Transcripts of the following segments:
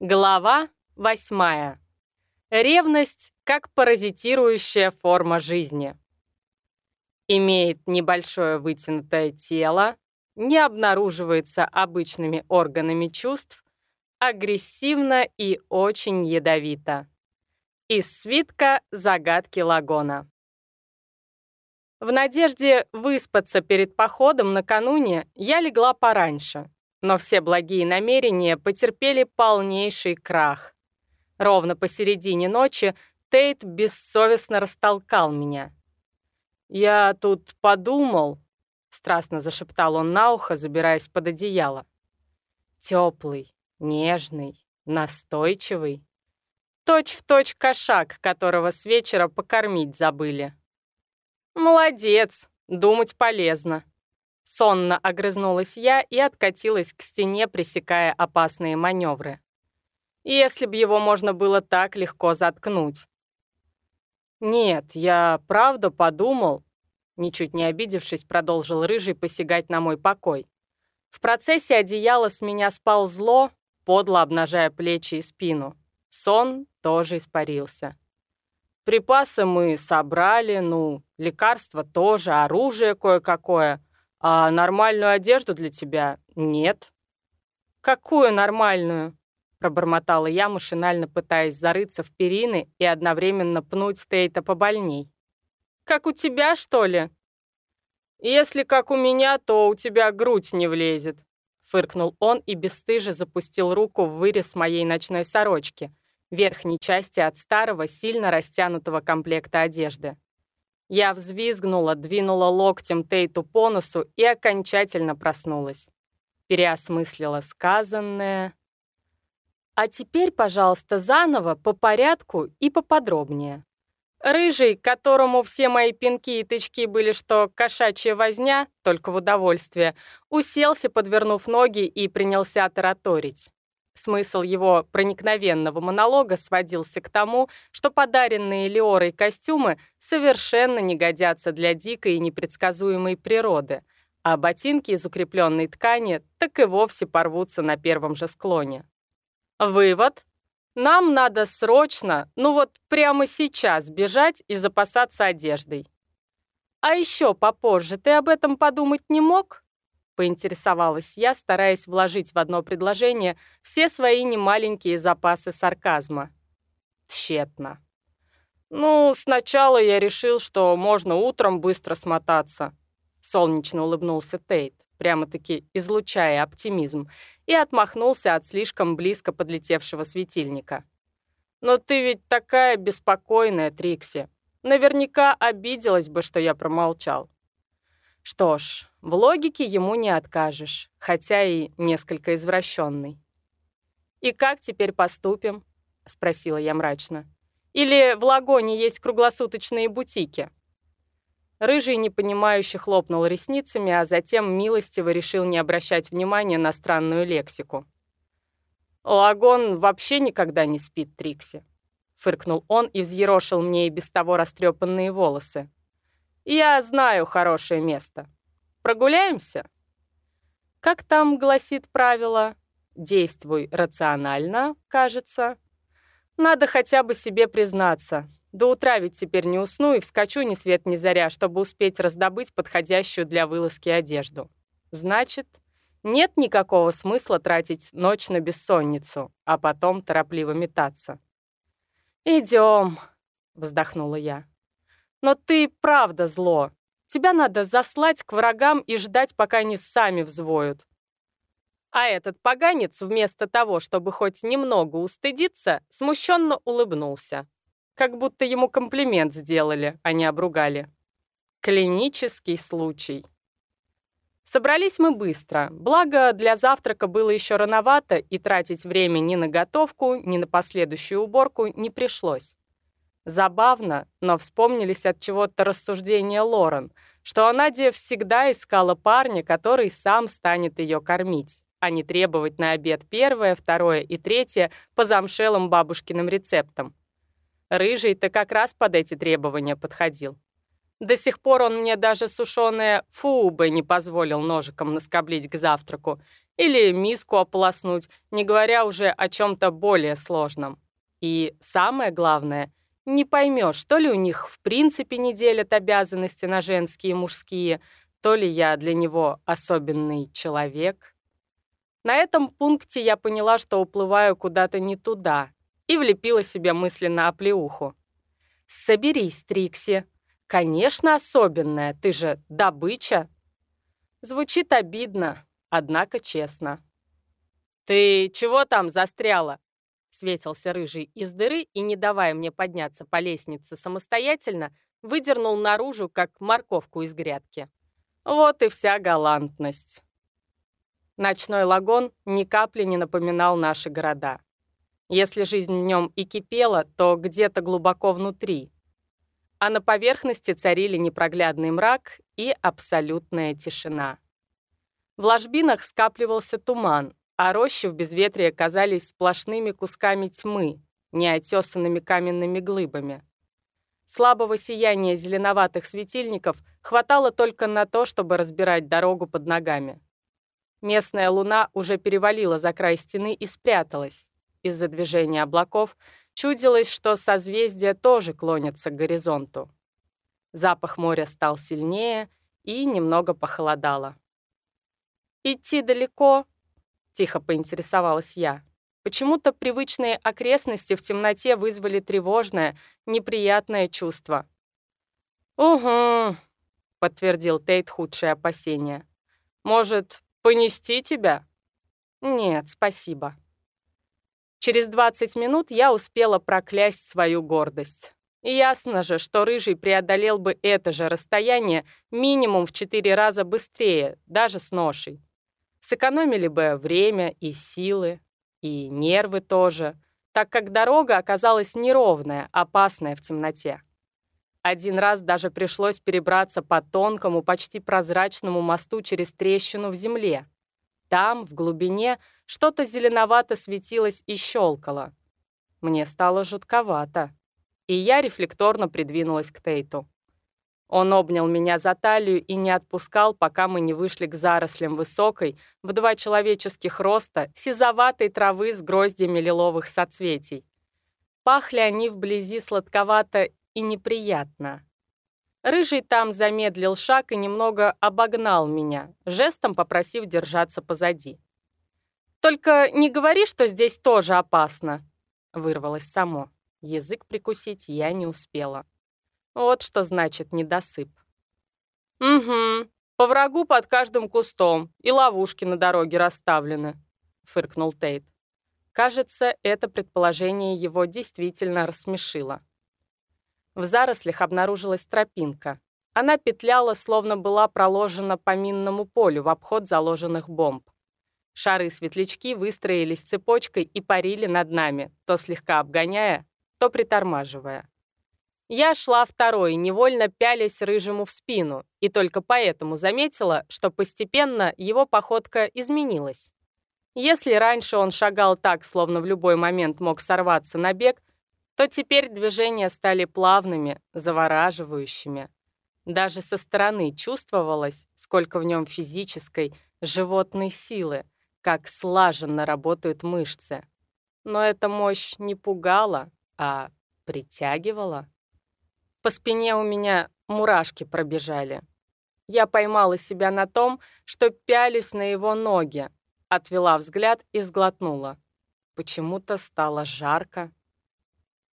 Глава восьмая. Ревность как паразитирующая форма жизни. Имеет небольшое вытянутое тело, не обнаруживается обычными органами чувств, агрессивно и очень ядовито. Из свитка «Загадки Лагона». В надежде выспаться перед походом накануне я легла пораньше, но все благие намерения потерпели полнейший крах. Ровно посередине ночи Тейт бессовестно растолкал меня. «Я тут подумал», — страстно зашептал он на ухо, забираясь под одеяло. Теплый, нежный, настойчивый. Точь-в-точь точь кошак, которого с вечера покормить забыли. «Молодец, думать полезно», Сонно огрызнулась я и откатилась к стене, пресекая опасные маневры. Если б его можно было так легко заткнуть. «Нет, я правда подумал», ничуть не обидевшись, продолжил Рыжий посягать на мой покой. В процессе одеяло с меня спал зло, подло обнажая плечи и спину. Сон тоже испарился. Припасы мы собрали, ну, лекарства тоже, оружие кое-какое — а нормальную одежду для тебя нет. Какую нормальную? Пробормотала я, машинально пытаясь зарыться в перины и одновременно пнуть Стейта побольней. «Как у тебя, что ли?» «Если как у меня, то у тебя грудь не влезет», — фыркнул он и бесстыже запустил руку в вырез моей ночной сорочки, верхней части от старого, сильно растянутого комплекта одежды. Я взвизгнула, двинула локтем Тейту по носу и окончательно проснулась. Переосмыслила сказанное. А теперь, пожалуйста, заново, по порядку и поподробнее. Рыжий, которому все мои пинки и тычки были что кошачья возня, только в удовольствие, уселся, подвернув ноги, и принялся тараторить. Смысл его проникновенного монолога сводился к тому, что подаренные Леорой костюмы совершенно не годятся для дикой и непредсказуемой природы, а ботинки из укрепленной ткани так и вовсе порвутся на первом же склоне. Вывод. Нам надо срочно, ну вот прямо сейчас бежать и запасаться одеждой. А еще попозже ты об этом подумать не мог? Поинтересовалась я, стараясь вложить в одно предложение все свои немаленькие запасы сарказма. Тщетно. «Ну, сначала я решил, что можно утром быстро смотаться», — солнечно улыбнулся Тейт, прямо-таки излучая оптимизм, и отмахнулся от слишком близко подлетевшего светильника. «Но ты ведь такая беспокойная, Трикси. Наверняка обиделась бы, что я промолчал. Что ж, в логике ему не откажешь, хотя и несколько извращенный. «И как теперь поступим?» — спросила я мрачно. «Или в Лагоне есть круглосуточные бутики?» Рыжий непонимающе хлопнул ресницами, а затем милостиво решил не обращать внимания на странную лексику. «Лагон вообще никогда не спит, Трикси», — фыркнул он и взъерошил мне и без того растрепанные волосы. Я знаю хорошее место. Прогуляемся? Как там гласит правило? Действуй рационально, кажется. Надо хотя бы себе признаться. До утра ведь теперь не усну и вскочу ни свет ни заря, чтобы успеть раздобыть подходящую для вылазки одежду. Значит, нет никакого смысла тратить ночь на бессонницу, а потом торопливо метаться. «Идем», — вздохнула я. Но ты правда зло. Тебя надо заслать к врагам и ждать, пока они сами взвоют. А этот поганец, вместо того, чтобы хоть немного устыдиться, смущенно улыбнулся. Как будто ему комплимент сделали, а не обругали. Клинический случай. Собрались мы быстро, благо для завтрака было еще рановато, и тратить время ни на готовку, ни на последующую уборку не пришлось. Забавно, но вспомнились от чего-то рассуждения Лорен, что Надя всегда искала парня, который сам станет ее кормить, а не требовать на обед первое, второе и третье по замшелым бабушкиным рецептам. Рыжий-то как раз под эти требования подходил. До сих пор он мне даже сушеное фубы не позволил ножиком наскоблить к завтраку, Или миску ополоснуть, не говоря уже о чем-то более сложном. И самое главное, не поймешь, то ли у них в принципе не делят обязанности на женские и мужские, то ли я для него особенный человек. На этом пункте я поняла, что уплываю куда-то не туда, и влепила себе мысленно оплеуху. «Соберись, Трикси. Конечно, особенная, ты же добыча». Звучит обидно, однако честно. «Ты чего там застряла?» Светился рыжий из дыры и, не давая мне подняться по лестнице самостоятельно, выдернул наружу, как морковку из грядки. Вот и вся галантность. Ночной лагон ни капли не напоминал наши города. Если жизнь в нем и кипела, то где-то глубоко внутри. А на поверхности царили непроглядный мрак и абсолютная тишина. В ложбинах скапливался туман, а рощи в безветрии казались сплошными кусками тьмы, неотесанными каменными глыбами. Слабого сияния зеленоватых светильников хватало только на то, чтобы разбирать дорогу под ногами. Местная луна уже перевалила за край стены и спряталась. Из-за движения облаков чудилось, что созвездия тоже клонятся к горизонту. Запах моря стал сильнее и немного похолодало. «Идти далеко?» — тихо поинтересовалась я. Почему-то привычные окрестности в темноте вызвали тревожное, неприятное чувство. «Угу», — подтвердил Тейт худшее опасение. «Может, понести тебя?» «Нет, спасибо». Через 20 минут я успела проклясть свою гордость. И ясно же, что Рыжий преодолел бы это же расстояние минимум в 4 раза быстрее, даже с ношей. Сэкономили бы время и силы, и нервы тоже, так как дорога оказалась неровная, опасная в темноте. Один раз даже пришлось перебраться по тонкому, почти прозрачному мосту через трещину в земле. Там, в глубине, что-то зеленовато светилось и щелкало. Мне стало жутковато, и я рефлекторно придвинулась к Тейту. Он обнял меня за талию и не отпускал, пока мы не вышли к зарослям высокой, в два человеческих роста, сизоватой травы с гроздьями лиловых соцветий. Пахли они вблизи сладковато и неприятно. Рыжий там замедлил шаг и немного обогнал меня, жестом попросив держаться позади. «Только не говори, что здесь тоже опасно», — вырвалось само. Язык прикусить я не успела. Вот что значит недосып. «Угу, по врагу под каждым кустом, и ловушки на дороге расставлены», — фыркнул Тейт. Кажется, это предположение его действительно рассмешило. В зарослях обнаружилась тропинка. Она петляла, словно была проложена по минному полю в обход заложенных бомб. Шары-светлячки выстроились цепочкой и парили над нами, то слегка обгоняя, то притормаживая. Я шла второй, невольно пялясь рыжему в спину, и только поэтому заметила, что постепенно его походка изменилась. Если раньше он шагал так, словно в любой момент мог сорваться на бег, то теперь движения стали плавными, завораживающими. Даже со стороны чувствовалось, сколько в нем физической, животной силы, как слаженно работают мышцы. Но эта мощь не пугала, а притягивала. По спине у меня мурашки пробежали. Я поймала себя на том, что пялюсь на его ноги, отвела взгляд и сглотнула. Почему-то стало жарко.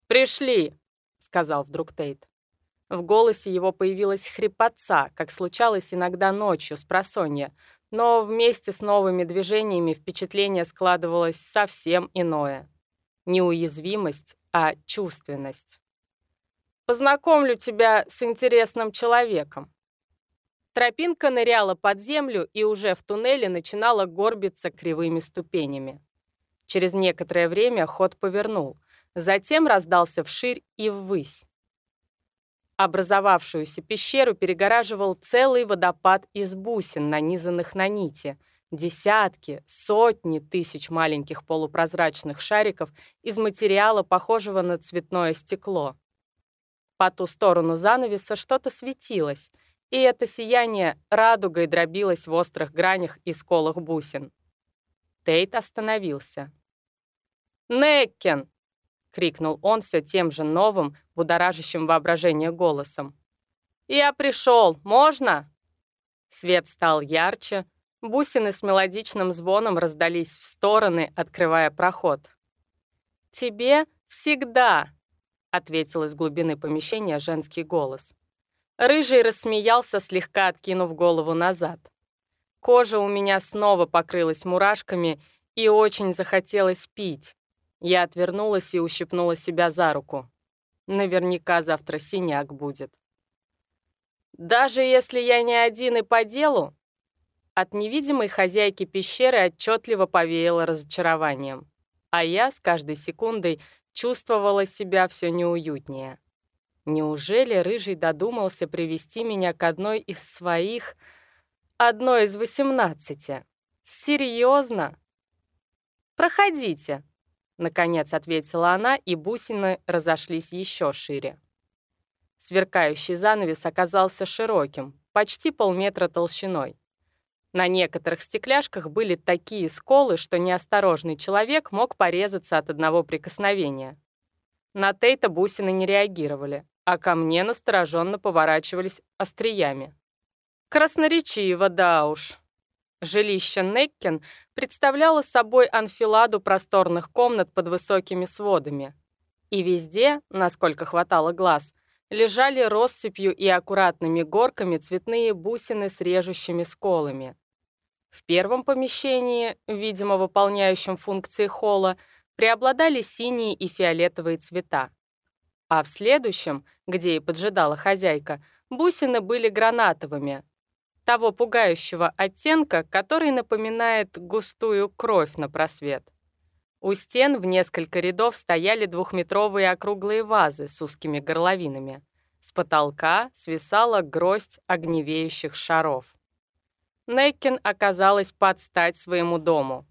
«Пришли!» — сказал вдруг Тейт. В голосе его появилась хрипотца, как случалось иногда ночью с просонья, но вместе с новыми движениями впечатление складывалось совсем иное. Не уязвимость, а чувственность. Познакомлю тебя с интересным человеком». Тропинка ныряла под землю и уже в туннеле начинала горбиться кривыми ступенями. Через некоторое время ход повернул, затем раздался вширь и ввысь. Образовавшуюся пещеру перегораживал целый водопад из бусин, нанизанных на нити, десятки, сотни тысяч маленьких полупрозрачных шариков из материала, похожего на цветное стекло. По ту сторону занавеса что-то светилось, и это сияние радугой дробилось в острых гранях и сколах бусин. Тейт остановился. «Неккен!» — крикнул он все тем же новым, будоражащим воображение голосом. «Я пришел! Можно?» Свет стал ярче, бусины с мелодичным звоном раздались в стороны, открывая проход. «Тебе всегда!» — ответил из глубины помещения женский голос. Рыжий рассмеялся, слегка откинув голову назад. Кожа у меня снова покрылась мурашками, и очень захотелось пить. Я отвернулась и ущипнула себя за руку. Наверняка завтра синяк будет. Даже если я не один и по делу, от невидимой хозяйки пещеры отчетливо повеяло разочарованием, а я с каждой секундой чувствовала себя все неуютнее. Неужели Рыжий додумался привести меня к одной из своих... одной из восемнадцати? Серьезно? «Проходите», — наконец ответила она, и бусины разошлись еще шире. Сверкающий занавес оказался широким, почти полметра толщиной. На некоторых стекляшках были такие сколы, что неосторожный человек мог порезаться от одного прикосновения. На Тейта бусины не реагировали, а ко мне настороженно поворачивались остриями. Красноречиво, да уж. Жилище Неккен представляло собой анфиладу просторных комнат под высокими сводами. И везде, насколько хватало глаз, лежали россыпью и аккуратными горками цветные бусины с режущими сколами. В первом помещении, видимо, выполняющем функции холла, преобладали синие и фиолетовые цвета. А в следующем, где и поджидала хозяйка, бусины были гранатовыми, того пугающего оттенка, который напоминает густую кровь на просвет. У стен в несколько рядов стояли двухметровые округлые вазы с узкими горловинами. С потолка свисала гроздь огневеющих шаров. Нейкин оказалась под стать своему дому.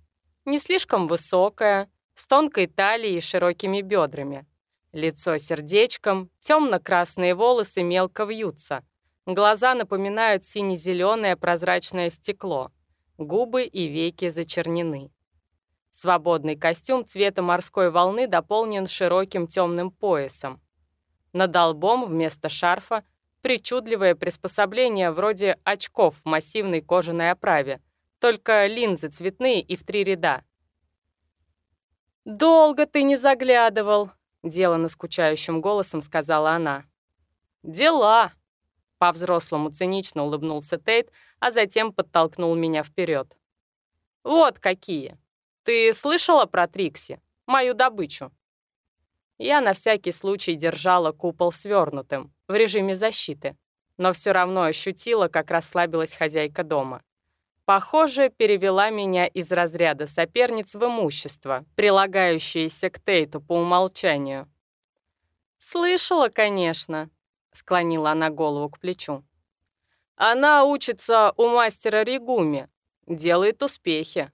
Не слишком высокая, с тонкой талией и широкими бедрами. Лицо сердечком, темно-красные волосы мелко вьются. Глаза напоминают сине-зеленое прозрачное стекло. Губы и веки зачернены. Свободный костюм цвета морской волны дополнен широким темным поясом. Над лбом вместо шарфа причудливое приспособление вроде очков в массивной кожаной оправе, только линзы цветные и в три ряда. «Долго ты не заглядывал», делано скучающим голосом сказала она. «Дела!» По-взрослому цинично улыбнулся Тейт, а затем подтолкнул меня вперед. «Вот какие! Ты слышала про Трикси? Мою добычу?» Я на всякий случай держала купол свернутым, в режиме защиты, но все равно ощутила, как расслабилась хозяйка дома. Похоже, перевела меня из разряда соперниц в имущество, прилагающееся к Тейту по умолчанию. «Слышала, конечно», — склонила она голову к плечу. «Она учится у мастера Ригуми, делает успехи», —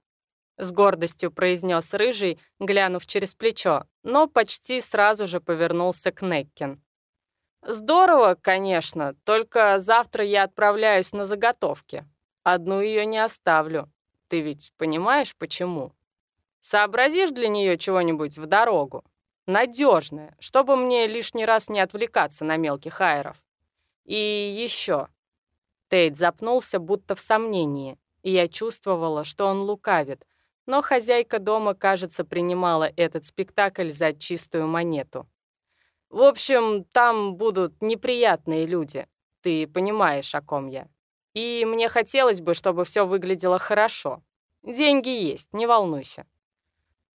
с гордостью произнес Рыжий, глянув через плечо, но почти сразу же повернулся к Неккин. «Здорово, конечно, только завтра я отправляюсь на заготовки. Одну ее не оставлю. Ты ведь понимаешь, почему? Сообразишь для нее чего-нибудь в дорогу? Надежное, чтобы мне лишний раз не отвлекаться на мелких аэров. И еще. Тейт запнулся, будто в сомнении, и я чувствовала, что он лукавит, но хозяйка дома, кажется, принимала этот спектакль за чистую монету. В общем, там будут неприятные люди. Ты понимаешь, о ком я. И мне хотелось бы, чтобы все выглядело хорошо. Деньги есть, не волнуйся».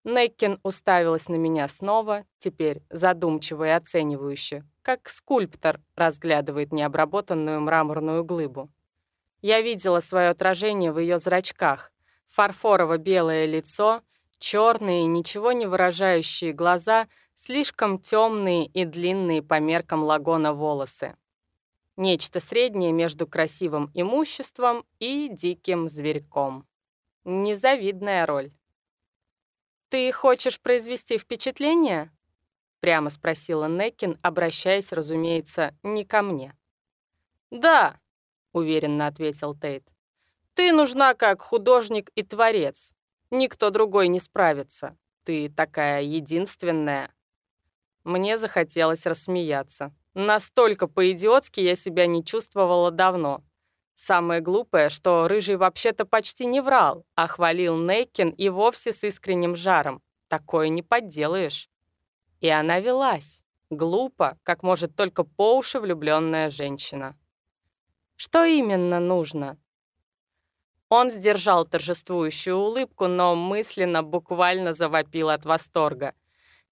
Неккин уставилась на меня снова, теперь задумчиво и оценивающе, как скульптор разглядывает необработанную мраморную глыбу. Я видела свое отражение в ее зрачках, фарфорово-белое лицо, черные, ничего не выражающие глаза, слишком темные и длинные по меркам лагона волосы. Нечто среднее между красивым имуществом и диким зверьком. Незавидная роль. «Ты хочешь произвести впечатление?» Прямо спросила Неккин, обращаясь, разумеется, не ко мне. «Да», — уверенно ответил Тейт. «Ты нужна как художник и творец. Никто другой не справится. Ты такая единственная. Мне захотелось рассмеяться. Настолько по-идиотски я себя не чувствовала давно. Самое глупое, что Рыжий вообще-то почти не врал, а хвалил Нейкин и вовсе с искренним жаром. Такое не подделаешь. И она велась. Глупо, как может только по уши влюбленная женщина. Что именно нужно? Он сдержал торжествующую улыбку, но мысленно буквально завопил от восторга.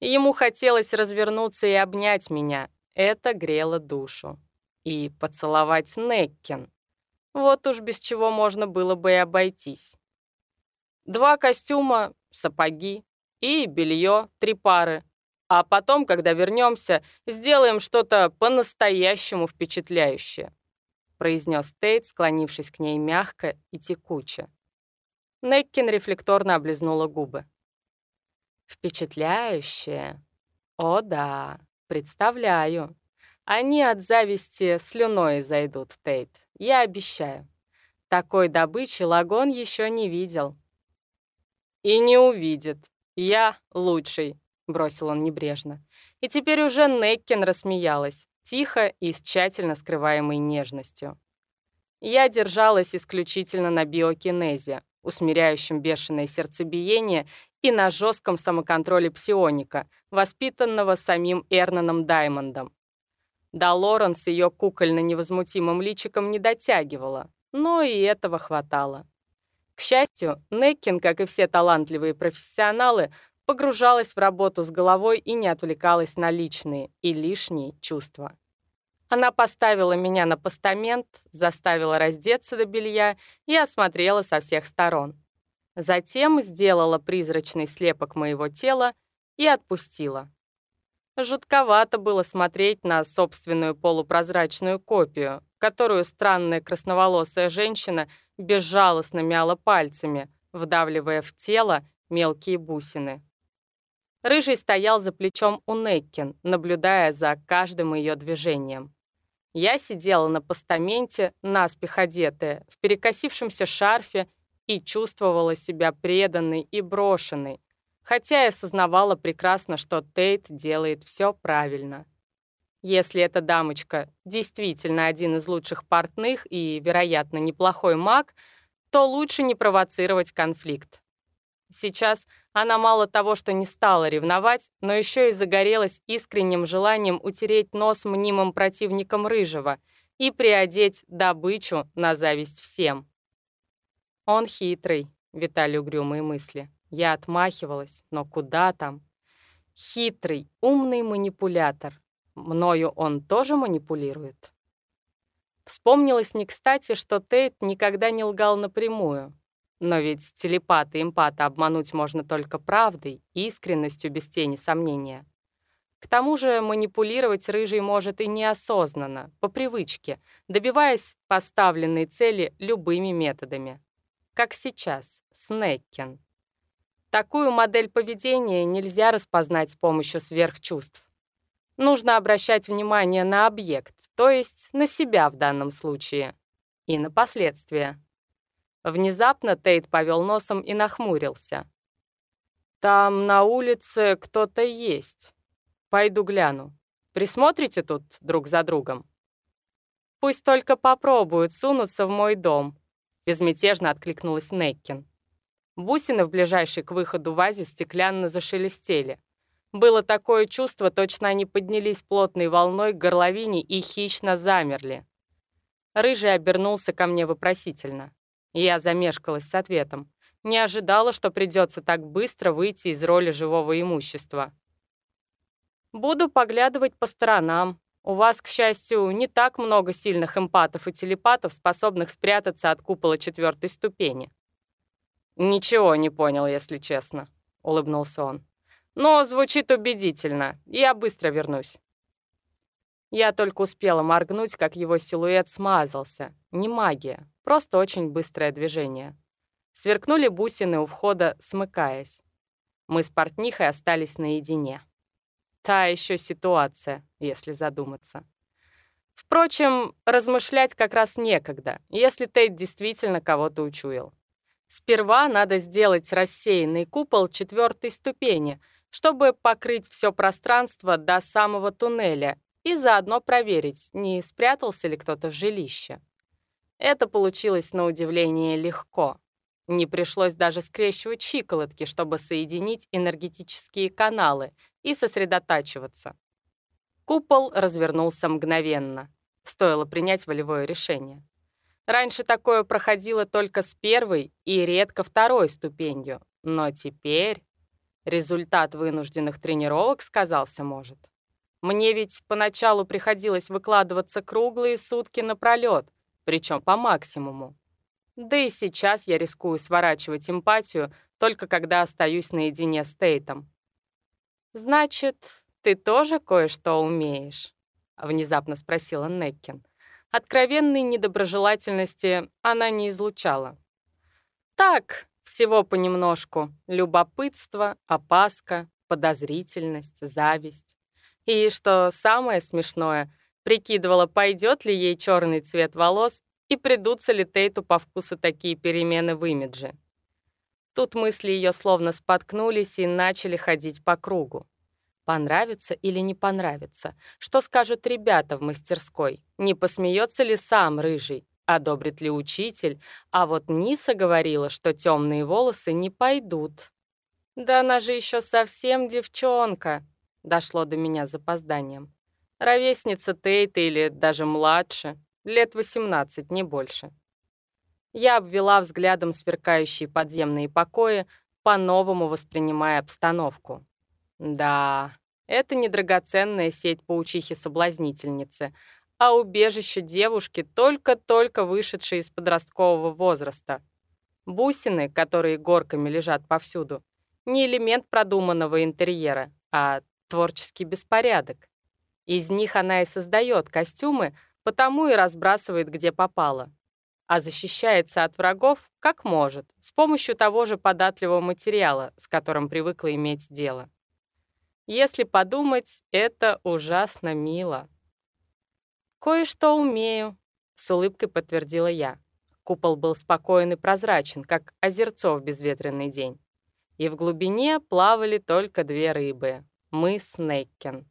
Ему хотелось развернуться и обнять меня. Это грело душу. И поцеловать Неккин. Вот уж без чего можно было бы и обойтись. Два костюма, сапоги и белье, три пары. А потом, когда вернемся, сделаем что-то по-настоящему впечатляющее», произнес Тейт, склонившись к ней мягко и текуче. Неккин рефлекторно облизнула губы. «Впечатляющее? О да, представляю. Они от зависти слюной зайдут, Тейт. Я обещаю. Такой добычи Лагон еще не видел. И не увидит. Я лучший, бросил он небрежно. И теперь уже Неккин рассмеялась, тихо и с тщательно скрываемой нежностью. Я держалась исключительно на биокинезе, усмиряющем бешеное сердцебиение и на жестком самоконтроле псионика, воспитанного самим Эрнаном Даймондом. До Лорен с ее кукольно-невозмутимым личиком не дотягивала, но и этого хватало. К счастью, Неккин, как и все талантливые профессионалы, погружалась в работу с головой и не отвлекалась на личные и лишние чувства. Она поставила меня на постамент, заставила раздеться до белья и осмотрела со всех сторон. Затем сделала призрачный слепок моего тела и отпустила. Жутковато было смотреть на собственную полупрозрачную копию, которую странная красноволосая женщина безжалостно мяла пальцами, вдавливая в тело мелкие бусины. Рыжий стоял за плечом у Неккин, наблюдая за каждым ее движением. Я сидела на постаменте, наспех одетая, в перекосившемся шарфе и чувствовала себя преданной и брошенной, хотя я осознавала прекрасно, что Тейт делает все правильно. Если эта дамочка действительно один из лучших портных и, вероятно, неплохой маг, то лучше не провоцировать конфликт. Сейчас она мало того, что не стала ревновать, но еще и загорелась искренним желанием утереть нос мнимым противникам Рыжего и приодеть добычу на зависть всем. Он хитрый, витали угрюмые мысли. Я отмахивалась, но куда там? Хитрый, умный манипулятор. Мною он тоже манипулирует? Вспомнилось не кстати, что Тейт никогда не лгал напрямую. Но ведь телепата и эмпата обмануть можно только правдой, искренностью без тени сомнения. К тому же манипулировать рыжий может и неосознанно, по привычке, добиваясь поставленной цели любыми методами. Как сейчас, Снеккен. Такую модель поведения нельзя распознать с помощью сверхчувств. Нужно обращать внимание на объект, то есть на себя в данном случае, и на последствия. Внезапно Тейт повел носом и нахмурился. «Там на улице кто-то есть. Пойду гляну. Присмотрите тут друг за другом?» «Пусть только попробуют сунуться в мой дом», — безмятежно откликнулась Неккин. Бусины в ближайшей к выходу вазе стеклянно зашелестели. Было такое чувство, точно они поднялись плотной волной к горловине и хищно замерли. Рыжий обернулся ко мне вопросительно. Я замешкалась с ответом. Не ожидала, что придется так быстро выйти из роли живого имущества. «Буду поглядывать по сторонам. У вас, к счастью, не так много сильных эмпатов и телепатов, способных спрятаться от купола четвертой ступени», «Ничего не понял, если честно», — улыбнулся он. «Но звучит убедительно. Я быстро вернусь». Я только успела моргнуть, как его силуэт смазался. Не магия, просто очень быстрое движение. Сверкнули бусины у входа, смыкаясь. Мы с портнихой остались наедине. Та еще ситуация, если задуматься. Впрочем, размышлять как раз некогда, если Тейт действительно кого-то учуял. Сперва надо сделать рассеянный купол четвертой ступени, чтобы покрыть все пространство до самого туннеля и заодно проверить, не спрятался ли кто-то в жилище. Это получилось на удивление легко. Не пришлось даже скрещивать щиколотки, чтобы соединить энергетические каналы и сосредотачиваться. Купол развернулся мгновенно. Стоило принять волевое решение. Раньше такое проходило только с первой и редко второй ступенью, но теперь результат вынужденных тренировок сказался может. Мне ведь поначалу приходилось выкладываться круглые сутки напролет, причем по максимуму. Да и сейчас я рискую сворачивать эмпатию, только когда остаюсь наедине с Тейтом. «Значит, ты тоже кое-что умеешь?» — внезапно спросила Неккин. Откровенной недоброжелательности она не излучала. Так, всего понемножку. Любопытство, опаска, подозрительность, зависть. И, что самое смешное, прикидывала, пойдет ли ей черный цвет волос и придутся ли Тейту по вкусу такие перемены в имидже. Тут мысли ее словно споткнулись и начали ходить по кругу. Понравится или не понравится? Что скажут ребята в мастерской? Не посмеется ли сам рыжий? Одобрит ли учитель? А вот Ниса говорила, что темные волосы не пойдут. Да она же еще совсем девчонка. Дошло до меня запозданием. Ровесница Тейта или даже младше. Лет 18, не больше. Я обвела взглядом сверкающие подземные покои, по-новому воспринимая обстановку. Да, это не драгоценная сеть паучихи-соблазнительницы, а убежище девушки, только-только вышедшей из подросткового возраста. Бусины, которые горками лежат повсюду, не элемент продуманного интерьера, а творческий беспорядок. Из них она и создает костюмы, потому и разбрасывает где попало. А защищается от врагов как может, с помощью того же податливого материала, с которым привыкла иметь дело. Если подумать, это ужасно мило. «Кое-что умею», — с улыбкой подтвердила я. Купол был спокоен и прозрачен, как озерцо в безветренный день. И в глубине плавали только две рыбы — мы с Неккен.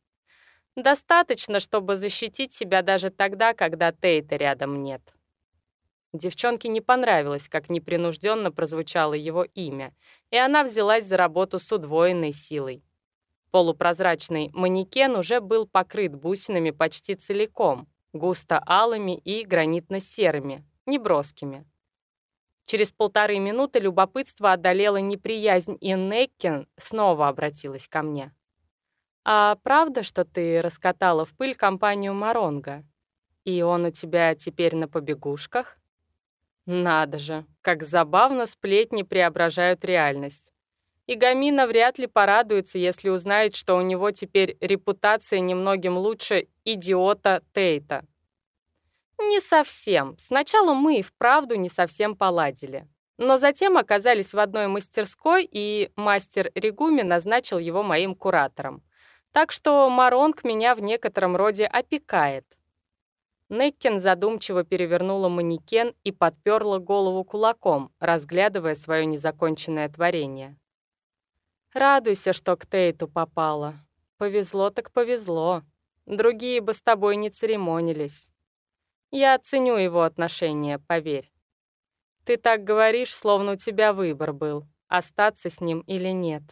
Достаточно, чтобы защитить себя даже тогда, когда Тейта рядом нет. Девчонке не понравилось, как непринужденно прозвучало его имя, и она взялась за работу с удвоенной силой. Полупрозрачный манекен уже был покрыт бусинами почти целиком, густо алыми и гранитно-серыми, неброскими. Через полторы минуты любопытство одолело неприязнь, и Неккин снова обратилась ко мне. «А правда, что ты раскатала в пыль компанию Маронга? И он у тебя теперь на побегушках?» Надо же, как забавно сплетни преображают реальность. И Гамина вряд ли порадуется, если узнает, что у него теперь репутация немногим лучше идиота Тейта. Не совсем. Сначала мы и вправду не совсем поладили. Но затем оказались в одной мастерской, и мастер Ригуми назначил его моим куратором. Так что Маронг меня в некотором роде опекает. Неккен задумчиво перевернула манекен и подперла голову кулаком, разглядывая свое незаконченное творение. Радуйся, что к Тейту попала. Повезло так повезло. Другие бы с тобой не церемонились. Я оценю его отношение, поверь. Ты так говоришь, словно у тебя выбор был, остаться с ним или нет.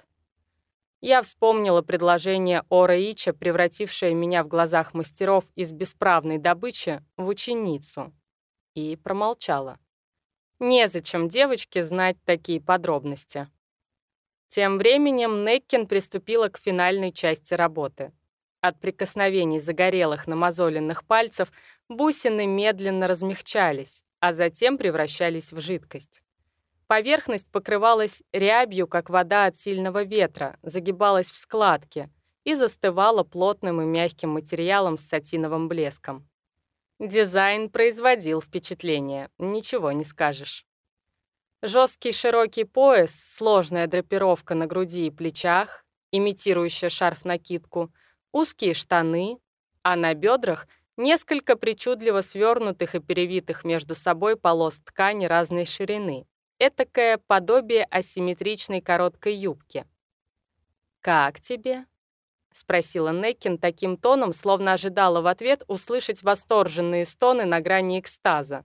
Я вспомнила предложение Ора Ича, превратившее меня в глазах мастеров из бесправной добычи в ученицу. И промолчала. Незачем девочке знать такие подробности. Тем временем Неккин приступила к финальной части работы. От прикосновений загорелых намазоленных пальцев бусины медленно размягчались, а затем превращались в жидкость. Поверхность покрывалась рябью, как вода от сильного ветра, загибалась в складке и застывала плотным и мягким материалом с сатиновым блеском. Дизайн производил впечатление, ничего не скажешь. Жесткий широкий пояс, сложная драпировка на груди и плечах, имитирующая шарф-накидку, узкие штаны, а на бедрах несколько причудливо свернутых и перевитых между собой полос ткани разной ширины, этакое подобие асимметричной короткой юбки. «Как тебе?» — спросила Неккин таким тоном, словно ожидала в ответ услышать восторженные стоны на грани экстаза.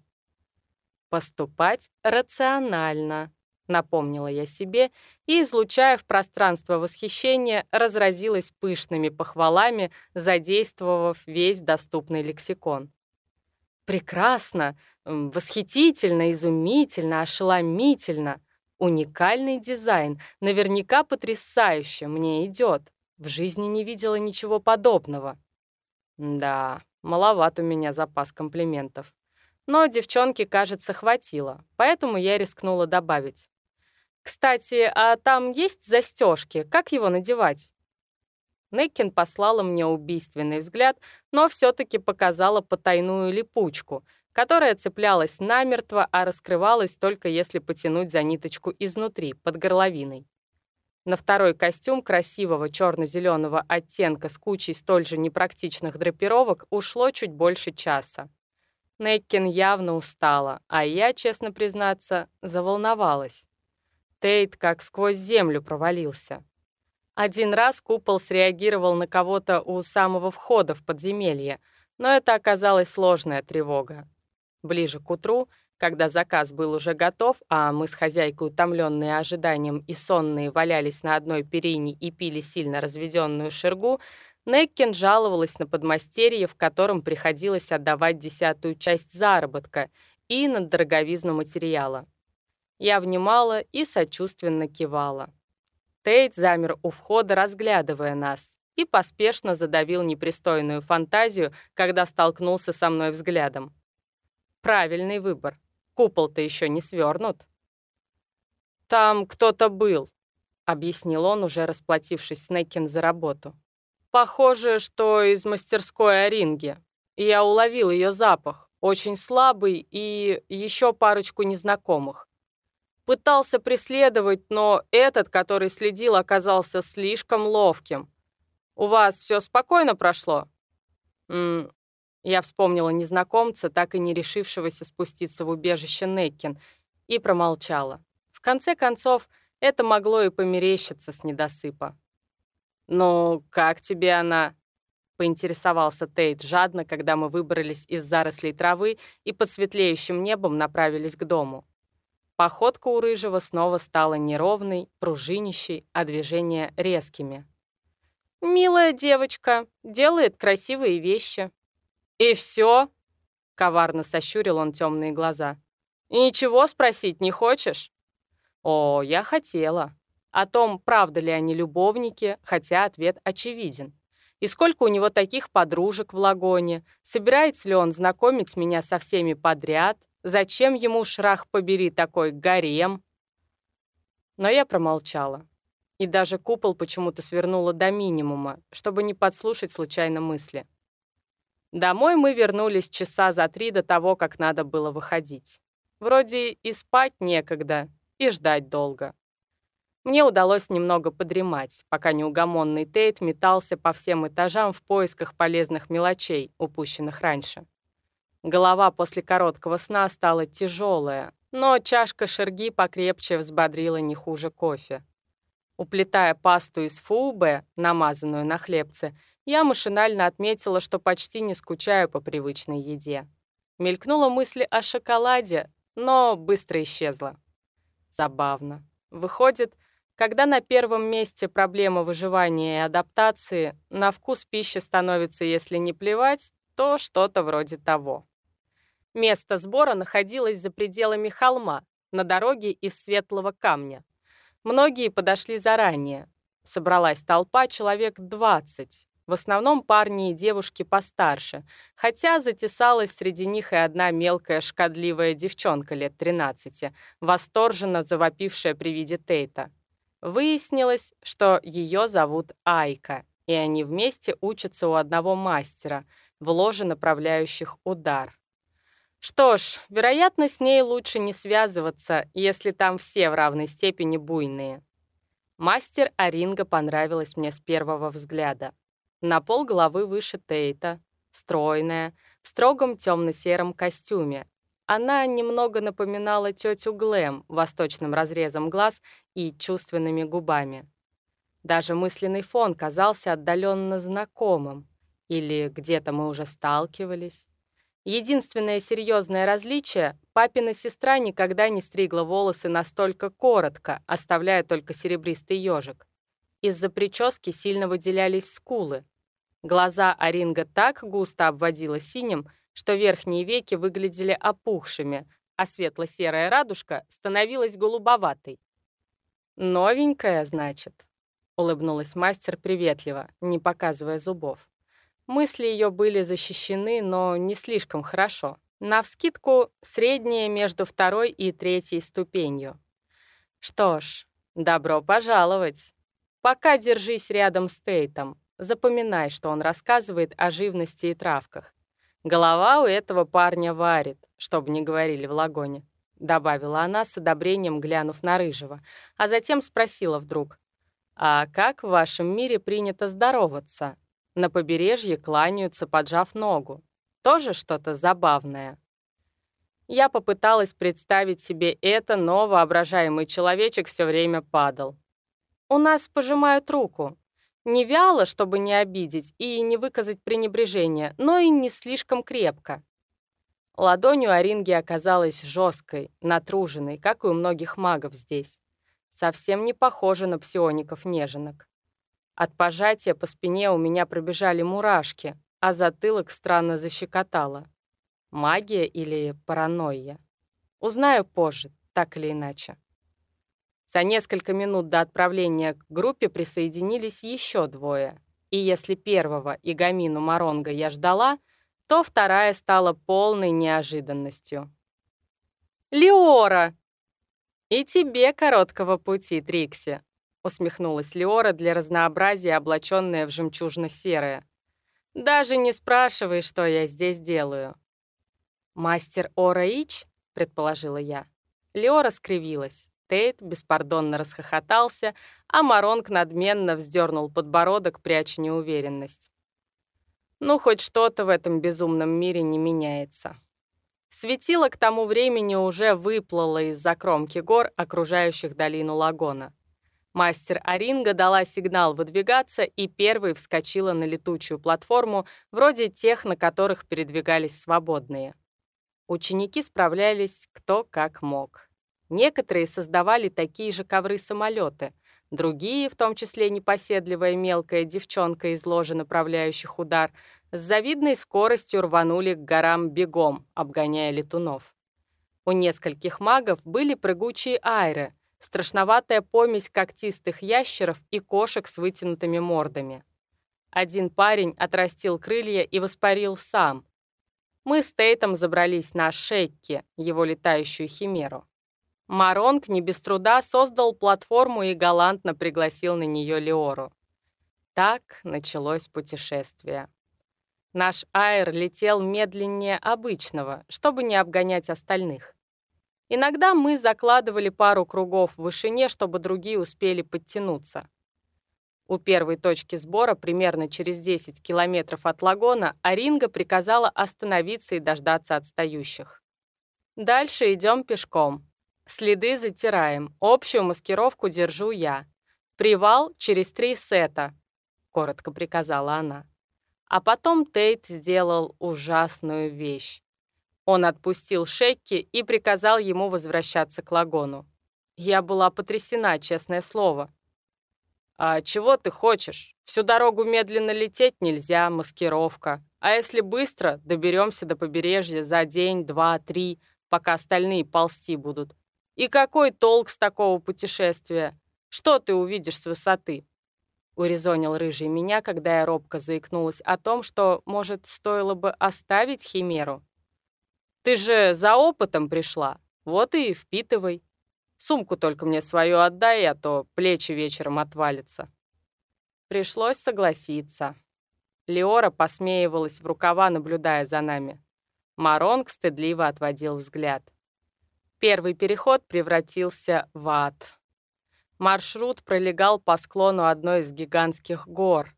«Поступать рационально», — напомнила я себе, и, излучая в пространство восхищения, разразилась пышными похвалами, задействовав весь доступный лексикон. «Прекрасно! Восхитительно, изумительно, ошеломительно! Уникальный дизайн, наверняка потрясающе, мне идет. В жизни не видела ничего подобного». Да, маловат у меня запас комплиментов. Но девчонке, кажется, хватило, поэтому я рискнула добавить. «Кстати, а там есть застежки? Как его надевать?» Неккин послала мне убийственный взгляд, но все-таки показала потайную липучку, которая цеплялась намертво, а раскрывалась только если потянуть за ниточку изнутри, под горловиной. На второй костюм красивого черно-зеленого оттенка с кучей столь же непрактичных драпировок ушло чуть больше часа. Неккин явно устала, а я, честно признаться, заволновалась. Тейт как сквозь землю провалился. Один раз купол среагировал на кого-то у самого входа в подземелье, но это оказалась сложная тревога. Ближе к утру, когда заказ был уже готов, а мы с хозяйкой, утомленные ожиданием и сонные, валялись на одной перине и пили сильно разведенную шергу, Неккин жаловалась на подмастерье, в котором приходилось отдавать десятую часть заработка, и на дороговизну материала. Я внимала и сочувственно кивала. Тейт замер у входа, разглядывая нас, и поспешно задавил непристойную фантазию, когда столкнулся со мной взглядом. Правильный выбор. Купол-то еще не свернут. «Там кто-то был», — объяснил он, уже расплатившись с Некин за работу. «Похоже, что из мастерской Оринги. Я уловил ее запах, очень слабый, и еще парочку незнакомых. Пытался преследовать, но этот, который следил, оказался слишком ловким. У вас все спокойно прошло? М я вспомнила незнакомца, так и не решившегося спуститься в убежище Неккин, и промолчала. В конце концов, это могло и померещиться с недосыпа. «Ну, как тебе она?» — поинтересовался Тейт жадно, когда мы выбрались из зарослей травы и под светлеющим небом направились к дому. Походка у Рыжего снова стала неровной, пружинищей, а движения резкими. «Милая девочка, делает красивые вещи». «И все?» — коварно сощурил он темные глаза. ничего спросить не хочешь?» «О, я хотела. О том, правда ли они любовники, хотя ответ очевиден. И сколько у него таких подружек в лагоне? Собирается ли он знакомить меня со всеми подряд? Зачем ему, шрах побери, такой гарем? Но я промолчала. И даже купол почему-то свернула до минимума, чтобы не подслушать случайно мысли. Домой мы вернулись часа за три до того, как надо было выходить. Вроде и спать некогда, и ждать долго. Мне удалось немного подремать, пока неугомонный Тейт метался по всем этажам в поисках полезных мелочей, упущенных раньше. Голова после короткого сна стала тяжелая, но чашка шерги покрепче взбодрила не хуже кофе. Уплетая пасту из фубе, намазанную на хлебце, я машинально отметила, что почти не скучаю по привычной еде. Мелькнула мысль о шоколаде, но быстро исчезла. Забавно. Выходит, когда на первом месте проблема выживания и адаптации, на вкус пищи становится, если не плевать, то что-то вроде того. Место сбора находилось за пределами холма, на дороге из светлого камня. Многие подошли заранее. Собралась толпа человек 20, в основном парни и девушки постарше, хотя затесалась среди них и одна мелкая шкодливая девчонка лет 13, восторженно завопившая при виде Тейта. Выяснилось, что ее зовут Айка, и они вместе учатся у одного мастера, в ложе направляющих удар. Что ж, вероятно, с ней лучше не связываться, если там все в равной степени буйные. Мастер Аринга понравилась мне с первого взгляда. На пол головы выше Тейта, стройная, в строгом темно-сером костюме. она немного напоминала тетю Глэм восточным разрезом глаз и чувственными губами. Даже мысленный фон казался отдаленно знакомым. Или где-то мы уже сталкивались. Единственное серьезное различие — папина сестра никогда не стригла волосы настолько коротко, оставляя только серебристый ежик. Из-за прически сильно выделялись скулы. Глаза Оринга так густо обводила синим, что верхние веки выглядели опухшими, а светло-серая радужка становилась голубоватой. «Новенькая, значит?» — улыбнулась мастер приветливо, не показывая зубов. Мысли ее были защищены, но не слишком хорошо. Навскидку, среднее между второй и третьей ступенью. Что ж, добро пожаловать. Пока держись рядом с Тейтом. Запоминай, что он рассказывает о живности и травках. Голова у этого парня варит, чтобы не говорили в лагоне. Добавила она с одобрением, глянув на Рыжего, а затем спросила вдруг. «А как в вашем мире принято здороваться? На побережье кланяются, поджав ногу. Тоже что-то забавное?» Я попыталась представить себе это, но воображаемый человечек все время падал. «У нас пожимают руку. Не вяло, чтобы не обидеть и не выказать пренебрежение, но и не слишком крепко». Ладонь у Оринги оказалась жесткой, натруженной, как и у многих магов здесь. Совсем не похоже на псиоников-неженок. От пожатия по спине у меня пробежали мурашки, а затылок странно защекотало. Магия или паранойя? Узнаю позже, так или иначе. За несколько минут до отправления к группе присоединились еще двое. И если первого, Игамину Маронга, я ждала, то вторая стала полной неожиданностью. «Леора!» «И тебе короткого пути, Трикси», — усмехнулась Леора для разнообразия, облаченная в жемчужно-серое. «Даже не спрашивай, что я здесь делаю». «Мастер Ораич?» — предположила я. Леора скривилась. Тейт беспардонно расхохотался, а Маронг надменно вздернул подбородок, пряча неуверенность. «Ну, хоть что-то в этом безумном мире не меняется». Светило к тому времени уже выплыло из-за кромки гор, окружающих долину Лагона. Мастер Аринга дала сигнал выдвигаться и первой вскочила на летучую платформу, вроде тех, на которых передвигались свободные. Ученики справлялись кто как мог. Некоторые создавали такие же ковры-самолеты, другие, в том числе непоседливая мелкая девчонка из ложи направляющих удар, с завидной скоростью рванули к горам бегом, обгоняя летунов. У нескольких магов были прыгучие айры, страшноватая помесь когтистых ящеров и кошек с вытянутыми мордами. Один парень отрастил крылья и воспарил сам. Мы с Тейтом забрались на Шейки, его летающую химеру. Маронг не без труда создал платформу и галантно пригласил на нее Леору. Так началось путешествие. Наш аэр летел медленнее обычного, чтобы не обгонять остальных. Иногда мы закладывали пару кругов в вышине, чтобы другие успели подтянуться. У первой точки сбора, примерно через 10 километров от лагона, Аринга приказала остановиться и дождаться отстающих. Дальше идем пешком. Следы затираем, общую маскировку держу я. Привал через три сета, коротко приказала она. А потом Тейт сделал ужасную вещь. Он отпустил Шекки и приказал ему возвращаться к Лагону. Я была потрясена, честное слово. «А чего ты хочешь? Всю дорогу медленно лететь нельзя, маскировка. А если быстро, доберемся до побережья за день, два, три, пока остальные ползти будут. И какой толк с такого путешествия? Что ты увидишь с высоты? урезонил рыжий меня, когда я робко заикнулась о том, что, может, стоило бы оставить химеру. «Ты же за опытом пришла, вот и впитывай. Сумку только мне свою отдай, а то плечи вечером отвалятся». Пришлось согласиться. Леора посмеивалась в рукава, наблюдая за нами. Маронг стыдливо отводил взгляд. Первый переход превратился в ад. Маршрут пролегал по склону одной из гигантских гор.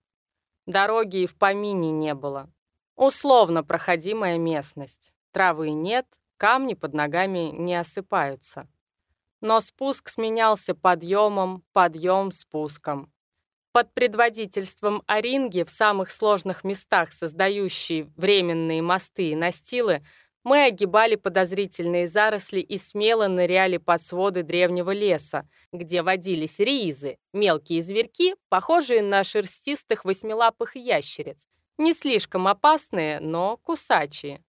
Дороги и в помине не было. Условно проходимая местность. Травы нет, камни под ногами не осыпаются. Но спуск сменялся подъемом, подъем спуском. Под предводительством Оринги в самых сложных местах, создающие временные мосты и настилы, мы огибали подозрительные заросли и смело ныряли под своды древнего леса, где водились ризы, мелкие зверьки, похожие на шерстистых восьмилапых ящериц, не слишком опасные, но кусачие.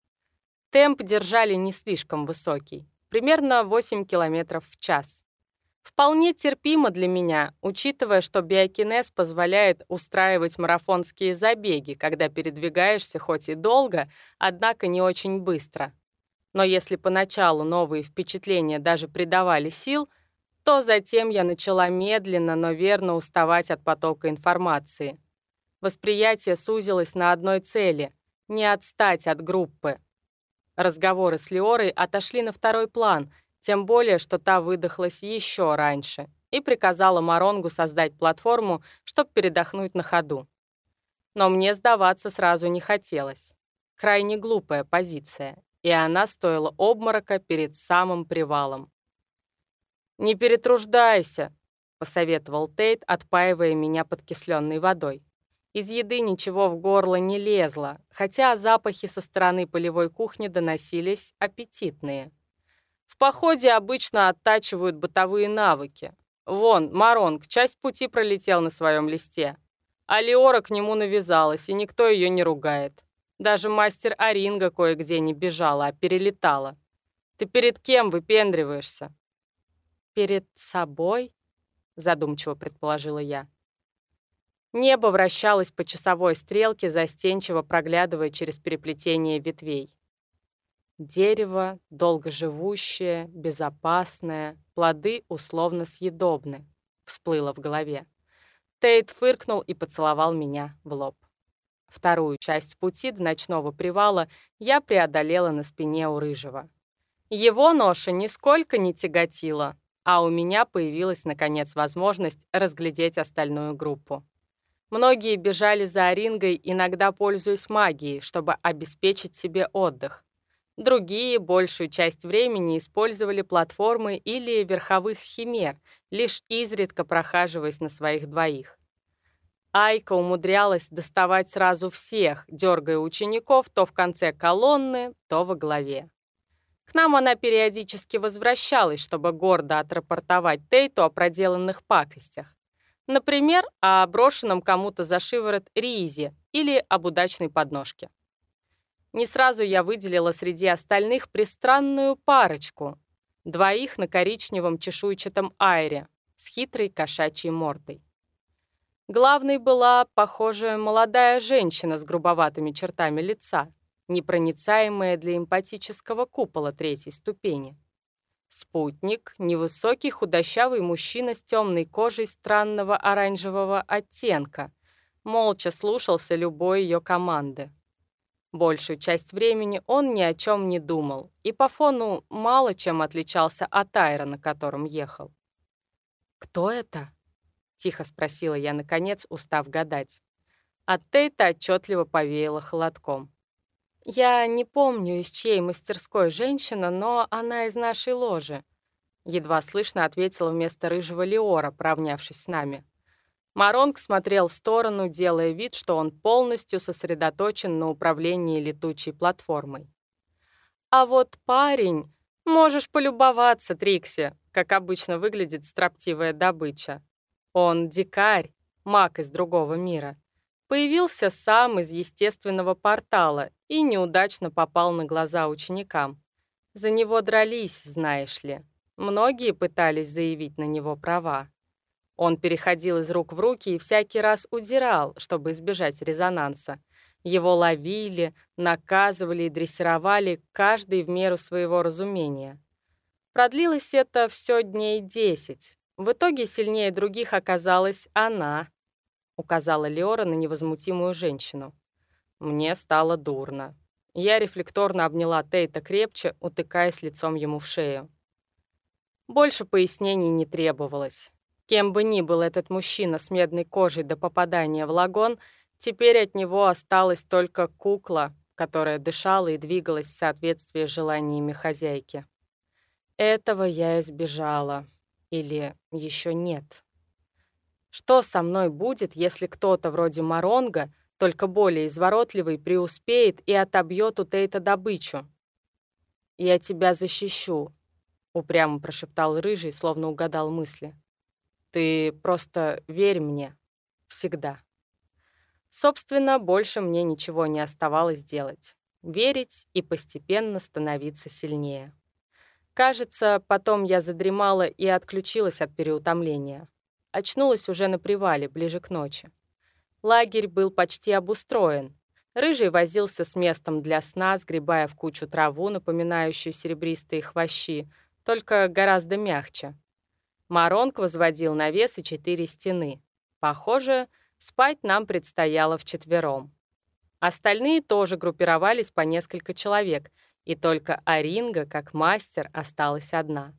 Темп держали не слишком высокий, примерно 8 км в час. Вполне терпимо для меня, учитывая, что биокинез позволяет устраивать марафонские забеги, когда передвигаешься хоть и долго, однако не очень быстро. Но если поначалу новые впечатления даже придавали сил, то затем я начала медленно, но верно уставать от потока информации. Восприятие сузилось на одной цели — не отстать от группы. Разговоры с Леорой отошли на второй план — тем более, что та выдохлась еще раньше и приказала Маронгу создать платформу, чтобы передохнуть на ходу. Но мне сдаваться сразу не хотелось. Крайне глупая позиция, и она стоила обморока перед самым привалом. «Не перетруждайся», — посоветовал Тейт, отпаивая меня подкисленной водой. Из еды ничего в горло не лезло, хотя запахи со стороны полевой кухни доносились аппетитные. В походе обычно оттачивают бытовые навыки. Вон, Маронг часть пути пролетел на своем листе. А Леора к нему навязалась, и никто ее не ругает. Даже мастер Аринга кое-где не бежала, а перелетала. Ты перед кем выпендриваешься? Перед собой? Задумчиво предположила я. Небо вращалось по часовой стрелке, застенчиво проглядывая через переплетение ветвей. Дерево долгоживущее, безопасное, плоды условно съедобны, всплыло в голове. Тейт фыркнул и поцеловал меня в лоб. Вторую часть пути до ночного привала я преодолела на спине у Рыжего. Его ноша нисколько не тяготила, а у меня появилась, наконец, возможность разглядеть остальную группу. Многие бежали за Орингой, иногда пользуясь магией, чтобы обеспечить себе отдых. Другие большую часть времени использовали платформы или верховых химер, лишь изредка прохаживаясь на своих двоих. Айка умудрялась доставать сразу всех, дергая учеников то в конце колонны, то во главе. К нам она периодически возвращалась, чтобы гордо отрапортовать Тейту о проделанных пакостях. Например, о брошенном кому-то за шиворот ризе или об удачной подножке. Не сразу я выделила среди остальных пристранную парочку. Двоих на коричневом чешуйчатом айре с хитрой кошачьей мордой. Главной была, похожая молодая женщина с грубоватыми чертами лица, непроницаемая для эмпатического купола третьей ступени. Спутник — невысокий худощавый мужчина с темной кожей странного оранжевого оттенка, молча слушался любой ее команды. Большую часть времени он ни о чем не думал и по фону мало чем отличался от Айра, на котором ехал. «Кто это?» — тихо спросила я, наконец, устав гадать. От Тейта отчетливо повеяло холодком. «Я не помню, из чьей мастерской женщина, но она из нашей ложи», — едва слышно ответила вместо рыжего Леора, поравнявшись с нами. Маронг смотрел в сторону, делая вид, что он полностью сосредоточен на управлении летучей платформой. «А вот парень... Можешь полюбоваться, Трикси, как обычно выглядит строптивая добыча. Он дикарь, маг из другого мира. Появился сам из естественного портала и неудачно попал на глаза ученикам. За него дрались, знаешь ли. Многие пытались заявить на него права. Он переходил из рук в руки и всякий раз удирал, чтобы избежать резонанса. Его ловили, наказывали и дрессировали, каждый в меру своего разумения. Продлилось это все дней десять. В итоге сильнее других оказалась она, указала Леора на невозмутимую женщину. Мне стало дурно. Я рефлекторно обняла Тейта крепче, утыкаясь лицом ему в шею. Больше пояснений не требовалось. Кем бы ни был этот мужчина с медной кожей до попадания в лагон, теперь от него осталась только кукла, которая дышала и двигалась в соответствии с желаниями хозяйки. Этого я избежала. Или еще нет. Что со мной будет, если кто-то вроде Маронга, только более изворотливый, преуспеет и отобьет у Тейта добычу? «Я тебя защищу», — упрямо прошептал Рыжий, словно угадал мысли. «Ты просто верь мне. Всегда». Собственно, больше мне ничего не оставалось делать. Верить и постепенно становиться сильнее. Кажется, потом я задремала и отключилась от переутомления. Очнулась уже на привале, ближе к ночи. Лагерь был почти обустроен. Рыжий возился с местом для сна, сгребая в кучу траву, напоминающую серебристые хвощи, только гораздо мягче. Маронг возводил навес и четыре стены. Похоже, Спать нам предстояло вчетвером. Остальные тоже группировались по несколько человек, и только Аринга, как мастер, осталась одна.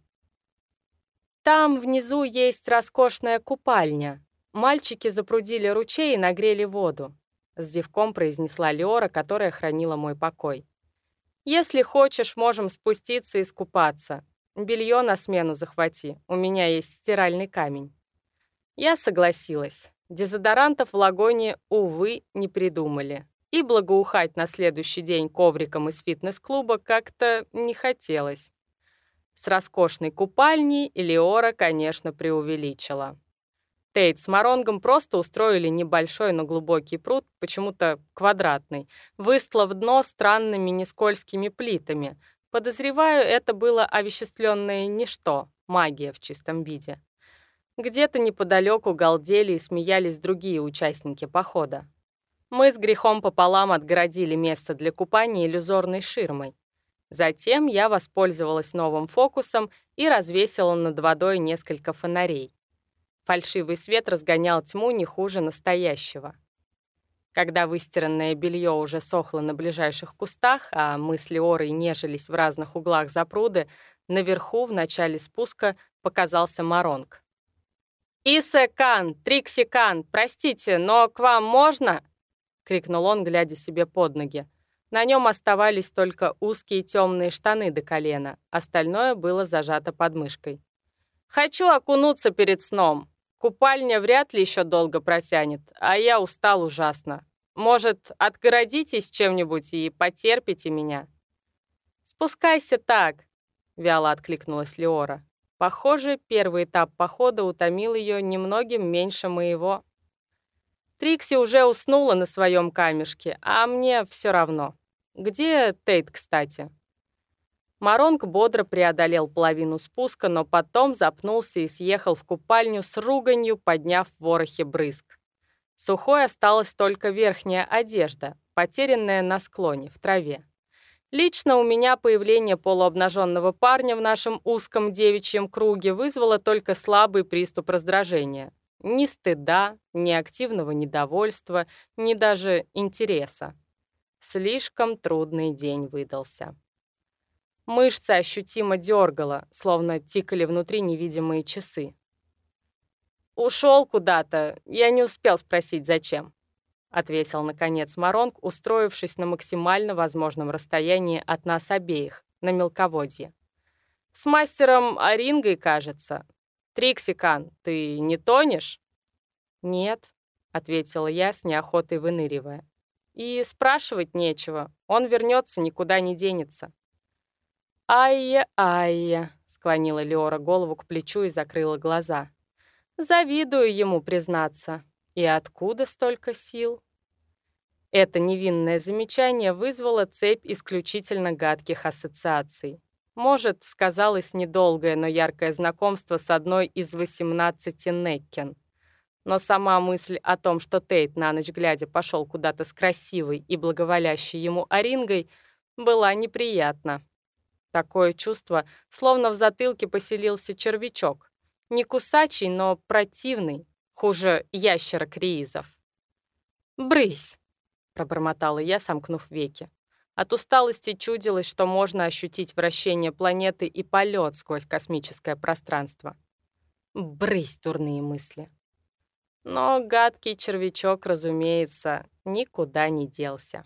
«Там внизу есть роскошная купальня. Мальчики запрудили ручей и нагрели воду», — с зевком произнесла Леора, которая хранила мой покой. «Если хочешь, можем спуститься и скупаться. Белье на смену захвати, у меня есть стиральный камень». Я согласилась. Дезодорантов в лагоне, увы, не придумали. И благоухать на следующий день ковриком из фитнес-клуба как-то не хотелось. С роскошной купальней Леора, конечно, преувеличила. Тейт с Маронгом просто устроили небольшой, но глубокий пруд, почему-то квадратный, выстлав дно странными нескользкими плитами. Подозреваю, это было овеществленное ничто, магия в чистом виде. Где-то неподалеку галдели и смеялись другие участники похода. Мы с грехом пополам отгородили место для купания иллюзорной ширмой. Затем я воспользовалась новым фокусом и развесила над водой несколько фонарей. Фальшивый свет разгонял тьму не хуже настоящего. Когда выстиранное белье уже сохло на ближайших кустах, а мы с Леорой нежились в разных углах запруды, наверху в начале спуска показался Маронг. «Исе-кан, Трикси-кан, простите, но к вам можно?» — крикнул он, глядя себе под ноги. На нем оставались только узкие темные штаны до колена, остальное было зажато под мышкой. «Хочу окунуться перед сном. Купальня вряд ли еще долго протянет, а я устал ужасно. Может, отгородитесь чем-нибудь и потерпите меня?» «Спускайся так», — вяло откликнулась Леора. Похоже, первый этап похода утомил ее немногим меньше моего. Трикси уже уснула на своем камешке, а мне все равно. Где Тейт, кстати? Маронг бодро преодолел половину спуска, но потом запнулся и съехал в купальню с руганью, подняв в ворохе брызг. Сухой осталась только верхняя одежда, потерянная на склоне, в траве. Лично у меня появление полуобнаженного парня в нашем узком девичьем круге вызвало только слабый приступ раздражения. Ни стыда, ни активного недовольства, ни даже интереса. Слишком трудный день выдался. Мышцы ощутимо дергало, словно тикали внутри невидимые часы. «Ушел куда-то, я не успел спросить, зачем». — ответил, наконец, Маронг, устроившись на максимально возможном расстоянии от нас обеих, на мелководье. «С мастером Орингой, кажется. Триксикан, ты не тонешь?» «Нет», — ответила я, с неохотой выныривая. «И спрашивать нечего, он вернется, никуда не денется». «Айя-айя», — склонила Леора голову к плечу и закрыла глаза. «Завидую ему, признаться. И откуда столько сил? Это невинное замечание вызвало цепь исключительно гадких ассоциаций. Может, сказалось недолгое, но яркое знакомство с одной из 18 Неккен. Но сама мысль о том, что Тейт на ночь глядя пошел куда-то с красивой и благоволящей ему Орингой, была неприятна. Такое чувство, словно в затылке поселился червячок. Не кусачий, но противный, Хуже ящера Криизов. «Брысь!» — пробормотала я, сомкнув веки. От усталости чудилось, что можно ощутить вращение планеты и полет сквозь космическое пространство. Брысь, дурные мысли. Но гадкий червячок, разумеется, никуда не делся.